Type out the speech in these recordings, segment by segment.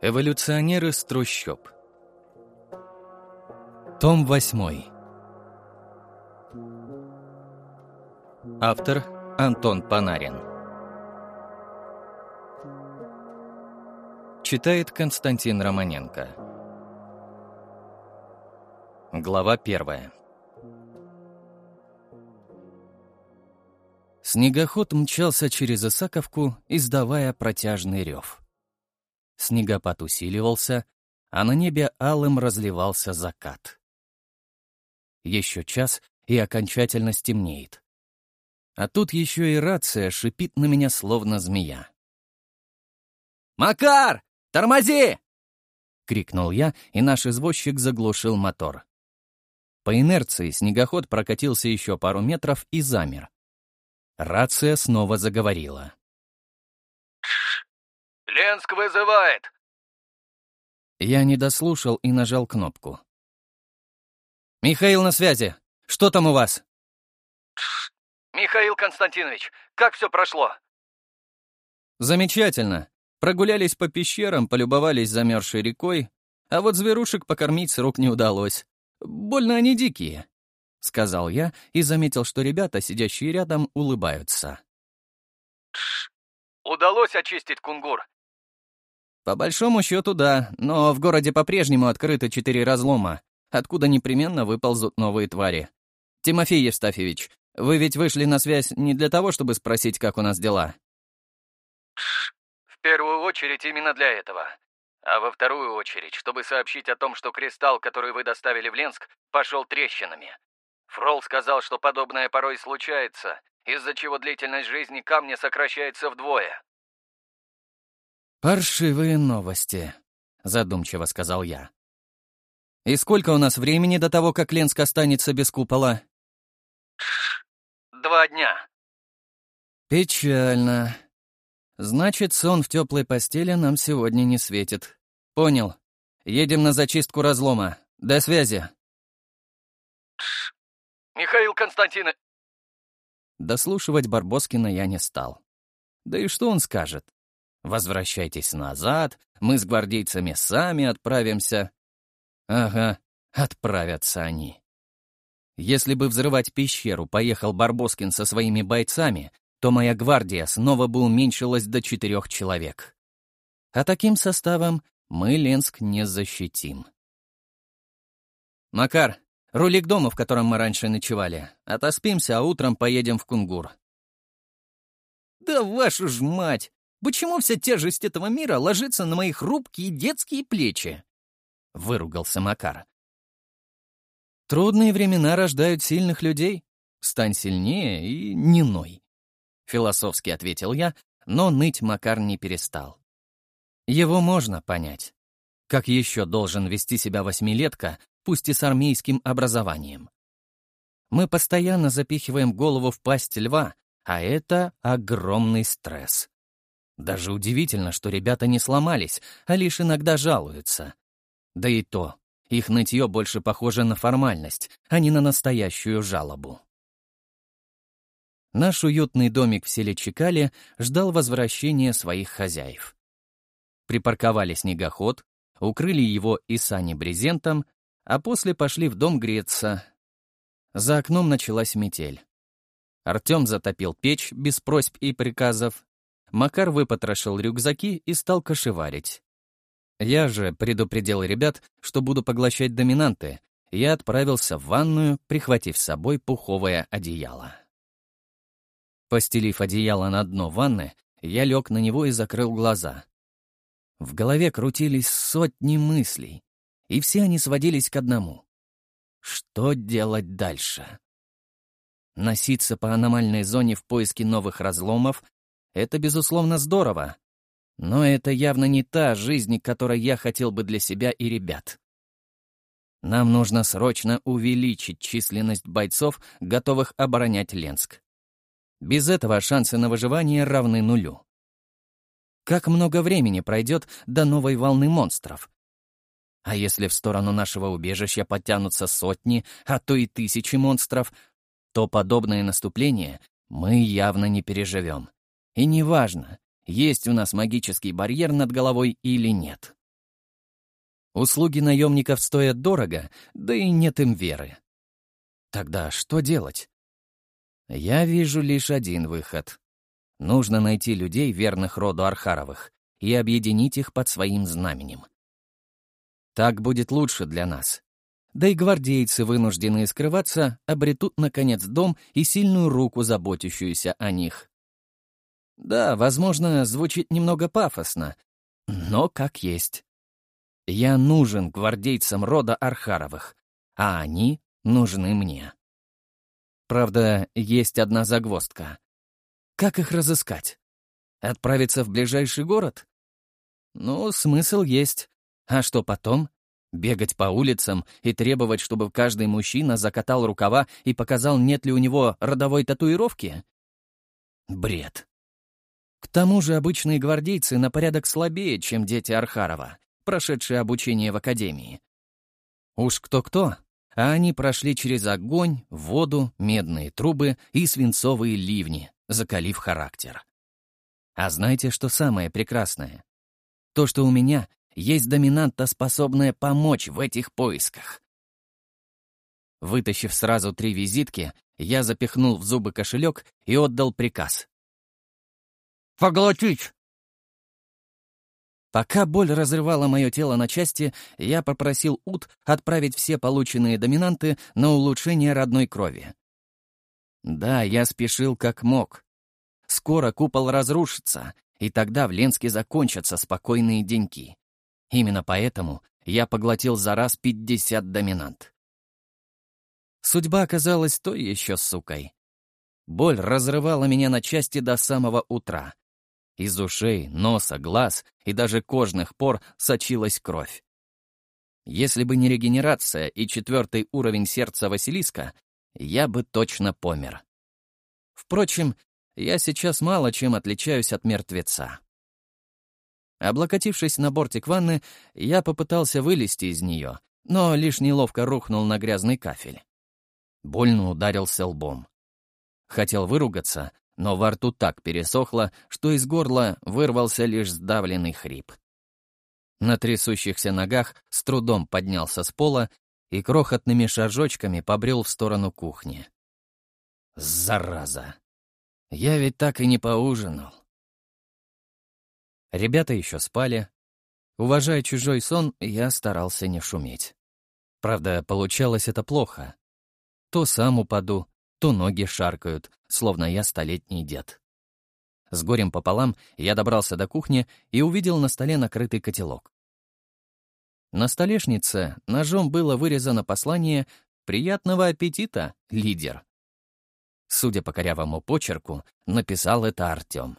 Эволюционеры с трущоб. Том 8. Автор Антон Панарин. Читает Константин Романенко. Глава первая. Снегоход мчался через Исаковку, издавая протяжный рев. Снегопад усиливался, а на небе алым разливался закат. Еще час, и окончательно стемнеет. А тут еще и рация шипит на меня, словно змея. «Макар! Тормози!» — крикнул я, и наш извозчик заглушил мотор. По инерции снегоход прокатился еще пару метров и замер. Рация снова заговорила. «Ленск вызывает!» Я не дослушал и нажал кнопку. «Михаил на связи. Что там у вас?» «Михаил Константинович, как все прошло?» «Замечательно. Прогулялись по пещерам, полюбовались замерзшей рекой, а вот зверушек покормить с рук не удалось. Больно они дикие», — сказал я и заметил, что ребята, сидящие рядом, улыбаются. «Удалось очистить кунгур?» По большому счету, да, но в городе по-прежнему открыто четыре разлома, откуда непременно выползут новые твари. Тимофей Евстафьевич, вы ведь вышли на связь не для того, чтобы спросить, как у нас дела? В первую очередь именно для этого. А во вторую очередь, чтобы сообщить о том, что кристалл, который вы доставили в Ленск, пошел трещинами. Фрол сказал, что подобное порой случается, из-за чего длительность жизни камня сокращается вдвое. «Паршивые новости», — задумчиво сказал я. «И сколько у нас времени до того, как Ленск останется без купола?» «Два дня». «Печально. Значит, сон в теплой постели нам сегодня не светит. Понял. Едем на зачистку разлома. До связи». «Михаил Константинович...» Дослушивать Барбоскина я не стал. Да и что он скажет? Возвращайтесь назад, мы с гвардейцами сами отправимся. Ага, отправятся они. Если бы взрывать пещеру поехал Барбоскин со своими бойцами, то моя гвардия снова бы уменьшилась до четырех человек. А таким составом мы Ленск не защитим. «Макар, рули к дому, в котором мы раньше ночевали. Отоспимся, а утром поедем в Кунгур». «Да вашу ж мать! Почему вся тяжесть этого мира ложится на мои хрупкие детские плечи?» — выругался Макар. «Трудные времена рождают сильных людей. Стань сильнее и не ной», — философски ответил я, но ныть Макар не перестал. Его можно понять. Как еще должен вести себя восьмилетка, пусть и с армейским образованием? Мы постоянно запихиваем голову в пасть льва, а это огромный стресс. Даже удивительно, что ребята не сломались, а лишь иногда жалуются. Да и то, их нытье больше похоже на формальность, а не на настоящую жалобу. Наш уютный домик в селе Чекале ждал возвращения своих хозяев. Припарковали снегоход, укрыли его и сани брезентом, а после пошли в дом греться. За окном началась метель. Артем затопил печь без просьб и приказов, Макар выпотрошил рюкзаки и стал кошеварить. Я же предупредил ребят, что буду поглощать доминанты, и отправился в ванную, прихватив с собой пуховое одеяло. Постелив одеяло на дно ванны, я лег на него и закрыл глаза. В голове крутились сотни мыслей, и все они сводились к одному. Что делать дальше? Носиться по аномальной зоне в поиске новых разломов это, безусловно, здорово. Но это явно не та жизнь, которой я хотел бы для себя и ребят. Нам нужно срочно увеличить численность бойцов, готовых оборонять Ленск. Без этого шансы на выживание равны нулю. Как много времени пройдет до новой волны монстров? А если в сторону нашего убежища подтянутся сотни, а то и тысячи монстров, то подобное наступление мы явно не переживем. И неважно, есть у нас магический барьер над головой или нет. Услуги наемников стоят дорого, да и нет им веры. Тогда что делать? Я вижу лишь один выход. Нужно найти людей, верных роду Архаровых, и объединить их под своим знаменем. Так будет лучше для нас. Да и гвардейцы, вынужденные скрываться, обретут, наконец, дом и сильную руку, заботящуюся о них. Да, возможно, звучит немного пафосно, но как есть. Я нужен гвардейцам рода Архаровых, а они нужны мне. Правда, есть одна загвоздка. Как их разыскать? Отправиться в ближайший город? Ну, смысл есть. А что потом? Бегать по улицам и требовать, чтобы каждый мужчина закатал рукава и показал, нет ли у него родовой татуировки? Бред. К тому же обычные гвардейцы на порядок слабее, чем дети Архарова прошедшие обучение в академии. Уж кто-кто, а они прошли через огонь, воду, медные трубы и свинцовые ливни, закалив характер. А знаете, что самое прекрасное? То, что у меня есть доминанта, способная помочь в этих поисках. Вытащив сразу три визитки, я запихнул в зубы кошелек и отдал приказ. «Поглотить!» Пока боль разрывала мое тело на части, я попросил Ут отправить все полученные доминанты на улучшение родной крови. Да, я спешил как мог. Скоро купол разрушится, и тогда в Ленске закончатся спокойные деньки. Именно поэтому я поглотил за раз 50 доминант. Судьба оказалась той еще сукой. Боль разрывала меня на части до самого утра. Из ушей, носа, глаз и даже кожных пор сочилась кровь. Если бы не регенерация и четвертый уровень сердца Василиска, я бы точно помер. Впрочем, я сейчас мало чем отличаюсь от мертвеца. Облокотившись на бортик ванны, я попытался вылезти из нее, но лишь неловко рухнул на грязный кафель. Больно ударился лбом. Хотел выругаться, но во рту так пересохло, что из горла вырвался лишь сдавленный хрип. На трясущихся ногах с трудом поднялся с пола и крохотными шажочками побрел в сторону кухни. Зараза! Я ведь так и не поужинал. Ребята еще спали. Уважая чужой сон, я старался не шуметь. Правда, получалось это плохо. То сам упаду, то ноги шаркают, словно я столетний дед. С горем пополам я добрался до кухни и увидел на столе накрытый котелок. На столешнице ножом было вырезано послание «Приятного аппетита, лидер». Судя по корявому почерку, написал это Артем.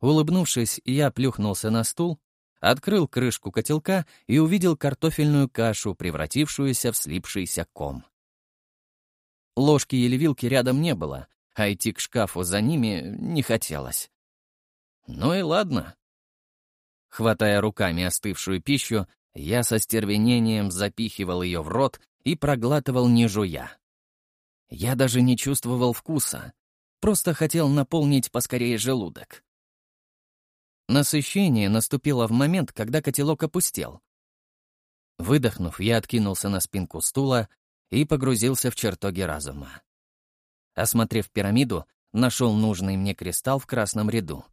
Улыбнувшись, я плюхнулся на стул, открыл крышку котелка и увидел картофельную кашу, превратившуюся в слипшийся ком. Ложки или вилки рядом не было, а идти к шкафу за ними не хотелось. Ну и ладно. Хватая руками остывшую пищу, я со стервенением запихивал ее в рот и проглатывал не жуя. Я даже не чувствовал вкуса, просто хотел наполнить поскорее желудок. Насыщение наступило в момент, когда котелок опустел. Выдохнув, я откинулся на спинку стула и погрузился в чертоги разума. Осмотрев пирамиду, нашел нужный мне кристалл в красном ряду.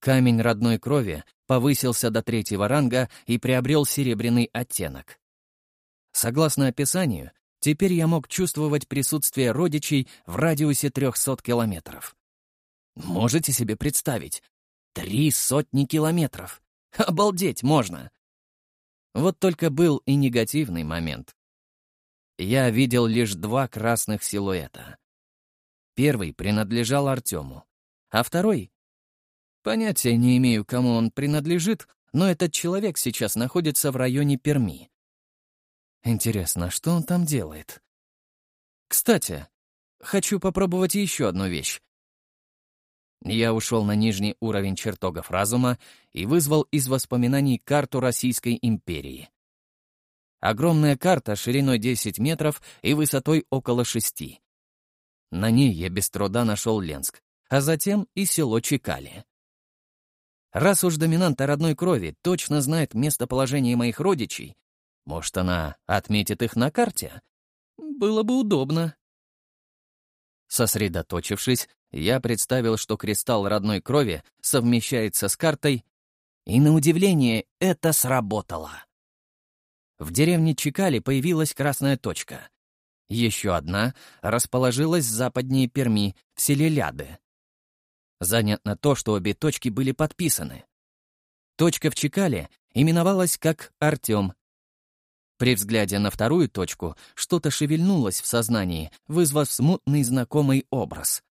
Камень родной крови повысился до третьего ранга и приобрел серебряный оттенок. Согласно описанию, теперь я мог чувствовать присутствие родичей в радиусе 300 километров. Можете себе представить? Три сотни километров! Обалдеть можно! Вот только был и негативный момент я видел лишь два красных силуэта. Первый принадлежал Артему, а второй... Понятия не имею, кому он принадлежит, но этот человек сейчас находится в районе Перми. Интересно, что он там делает? Кстати, хочу попробовать еще одну вещь. Я ушел на нижний уровень чертогов разума и вызвал из воспоминаний карту Российской империи. Огромная карта шириной 10 метров и высотой около 6. На ней я без труда нашел Ленск, а затем и село Чекали. Раз уж доминанта родной крови точно знает местоположение моих родичей, может, она отметит их на карте? Было бы удобно. Сосредоточившись, я представил, что кристалл родной крови совмещается с картой, и, на удивление, это сработало. В деревне Чикали появилась красная точка. Еще одна расположилась западнее Перми, в селе Ляды. Занятно то, что обе точки были подписаны. Точка в Чикале именовалась как Артем. При взгляде на вторую точку что-то шевельнулось в сознании, вызвав смутный знакомый образ.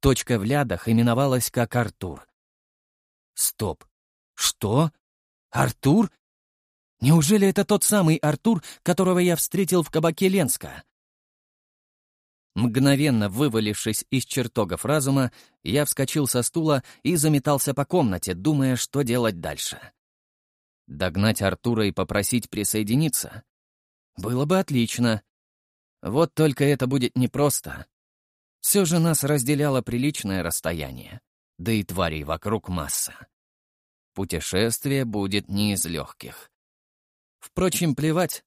Точка в Лядах именовалась как Артур. Стоп. Что? Артур? Неужели это тот самый Артур, которого я встретил в кабаке Ленска? Мгновенно вывалившись из чертогов разума, я вскочил со стула и заметался по комнате, думая, что делать дальше. Догнать Артура и попросить присоединиться? Было бы отлично. Вот только это будет непросто. Все же нас разделяло приличное расстояние, да и тварей вокруг масса. Путешествие будет не из легких. Впрочем, плевать.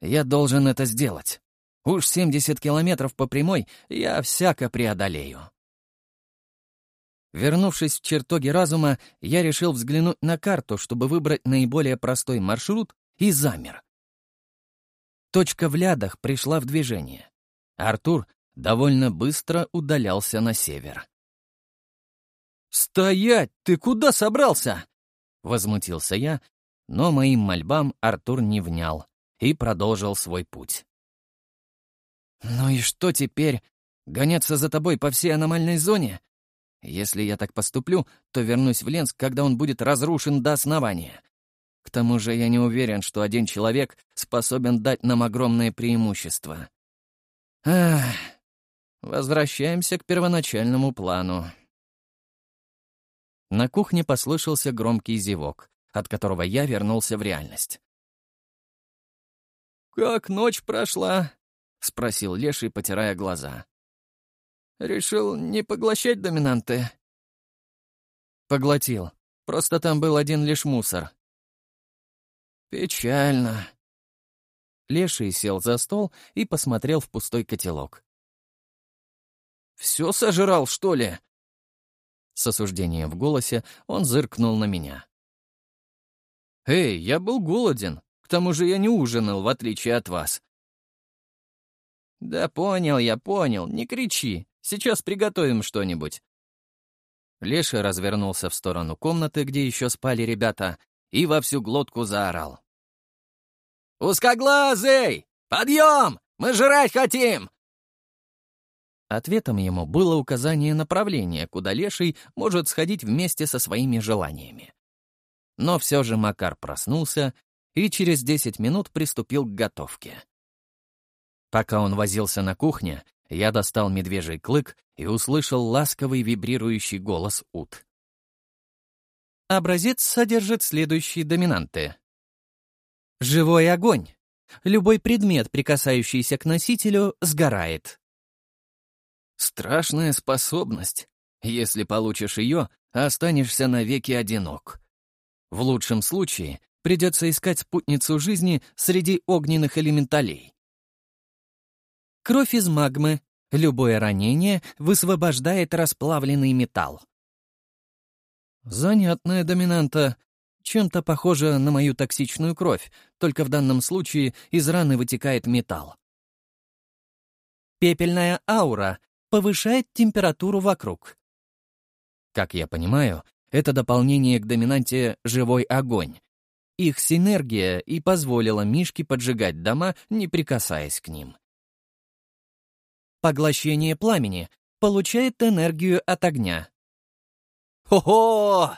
Я должен это сделать. Уж 70 километров по прямой я всяко преодолею. Вернувшись в чертоги разума, я решил взглянуть на карту, чтобы выбрать наиболее простой маршрут, и замер. Точка в лядах пришла в движение. Артур довольно быстро удалялся на север. «Стоять! Ты куда собрался?» — возмутился я, но моим мольбам Артур не внял и продолжил свой путь. «Ну и что теперь? Гоняться за тобой по всей аномальной зоне? Если я так поступлю, то вернусь в Ленск, когда он будет разрушен до основания. К тому же я не уверен, что один человек способен дать нам огромное преимущество. Ах, возвращаемся к первоначальному плану». На кухне послышался громкий зевок от которого я вернулся в реальность. «Как ночь прошла?» — спросил Леший, потирая глаза. «Решил не поглощать доминанты?» «Поглотил. Просто там был один лишь мусор». «Печально». Леший сел за стол и посмотрел в пустой котелок. «Все сожрал, что ли?» С осуждением в голосе он зыркнул на меня. «Эй, я был голоден. К тому же я не ужинал, в отличие от вас». «Да понял я, понял. Не кричи. Сейчас приготовим что-нибудь». Леша развернулся в сторону комнаты, где еще спали ребята, и во всю глотку заорал. «Узкоглазый! Подъем! Мы жрать хотим!» Ответом ему было указание направления, куда Леший может сходить вместе со своими желаниями. Но все же Макар проснулся и через 10 минут приступил к готовке. Пока он возился на кухне, я достал медвежий клык и услышал ласковый вибрирующий голос Ут. Образец содержит следующие доминанты. Живой огонь. Любой предмет, прикасающийся к носителю, сгорает. Страшная способность. Если получишь ее, останешься навеки одинок. В лучшем случае придется искать спутницу жизни среди огненных элементалей. Кровь из магмы. Любое ранение высвобождает расплавленный металл. Занятная доминанта. Чем-то похожа на мою токсичную кровь, только в данном случае из раны вытекает металл. Пепельная аура повышает температуру вокруг. Как я понимаю, это дополнение к доминанте «живой огонь». Их синергия и позволила Мишке поджигать дома, не прикасаясь к ним. Поглощение пламени получает энергию от огня. Хо-хо!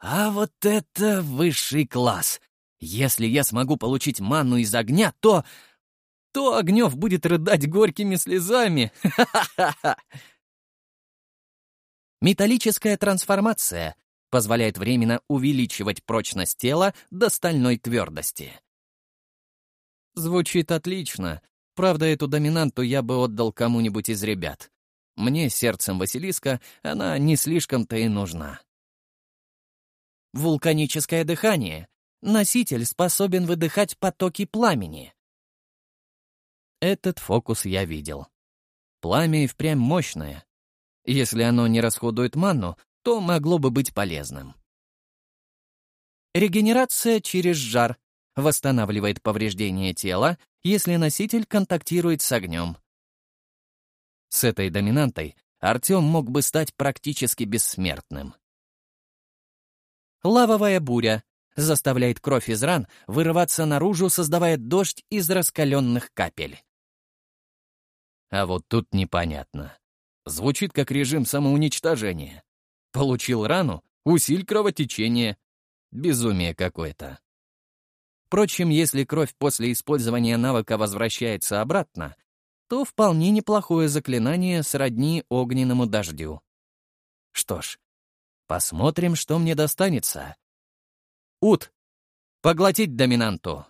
А вот это высший класс! Если я смогу получить манну из огня, то... То Огнев будет рыдать горькими слезами. Ха-ха-ха! Металлическая трансформация позволяет временно увеличивать прочность тела до стальной твердости. Звучит отлично. Правда, эту доминанту я бы отдал кому-нибудь из ребят. Мне, сердцем Василиска, она не слишком-то и нужна. Вулканическое дыхание. Носитель способен выдыхать потоки пламени. Этот фокус я видел. Пламя и впрямь мощное. Если оно не расходует манну, то могло бы быть полезным. Регенерация через жар восстанавливает повреждение тела, если носитель контактирует с огнем. С этой доминантой Артем мог бы стать практически бессмертным. Лавовая буря заставляет кровь из ран вырываться наружу, создавая дождь из раскаленных капель. А вот тут непонятно. Звучит как режим самоуничтожения. Получил рану — усиль кровотечение. Безумие какое-то. Впрочем, если кровь после использования навыка возвращается обратно, то вполне неплохое заклинание сродни огненному дождю. Что ж, посмотрим, что мне достанется. Ут, поглотить доминанту.